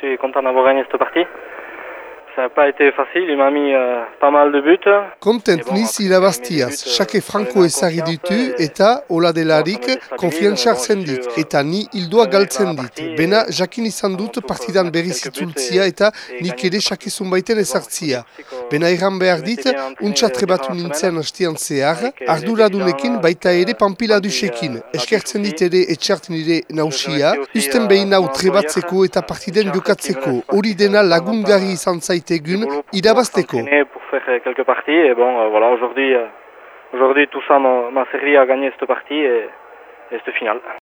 Je suis content d'avoir gagné cette partie. Ça n'a pas été facile, il m'a mis euh, pas mal de buts. Kontent niz irabaztiaz, sake franko ezagri ditu eta hola delarik konfiantza hartzen dit, eta ni hildoa galtzen dit. Bena jakin izan dut partidan berriz itzultzia eta nik ere sakizun baiten ezartzia. Bena erran behar dit, untsa trebatu nintzen hastian zehar, arduradunekin baita ere pampila dusekin. Eskertzen dit ere etxart nire nausia, usten behin hau trebatzeko eta partiden jokatzeko, hori dena lagungarri izan zaite irabazteko. pour faire quelques parties et bon euh, voilà aujourd'hui euh, aujourd'hui tout ça m'a m'a servi à gagner cette partie et, et cette finale.